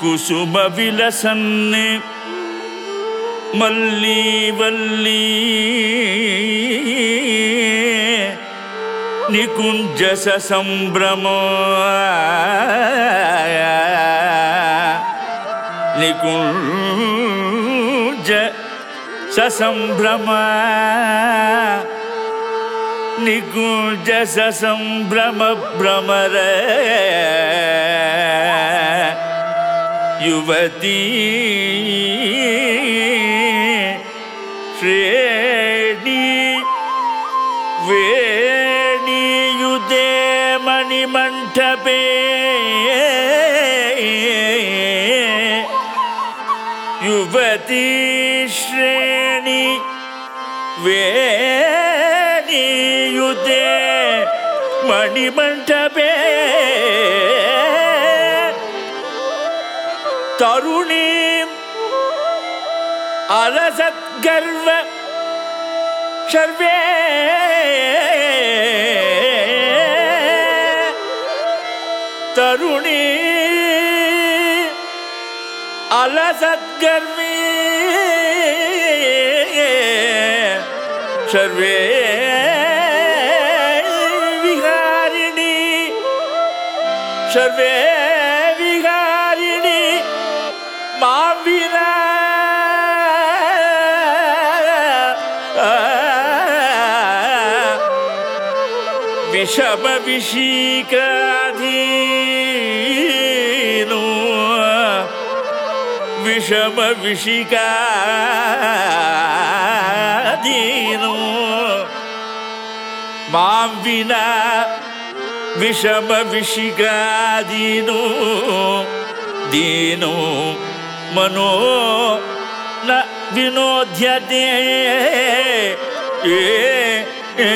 కుసుమ విలసన్ని. మల్లీ వల్లీ నికుంజస సంభ్రమ నికుంజ సంభ్రమ నికుంజ సంభ్రమ భ్రమర. യുവതീ ശ്രേണി വേണിയുദേ മണിമണ്ഡപേ. യുവതീ ശ്രേണി വേണിയുദേ മണിമണ്ഡപേ. தருணீம் அரசத்கர்வ ஷர்வே தருணி அலசத்கர்வி ஷர்வே விகாரிணி. ஷர்வே விகாரிணி. மாவில விஷம விஷீகாதீனோ விஷம விஷீகாதீனோ மாம் வினா விஷம விஷிகாதீனோ दीनो ಮನೋ ನ ವಿನೋದ್ಯತೆ ಏ ಏ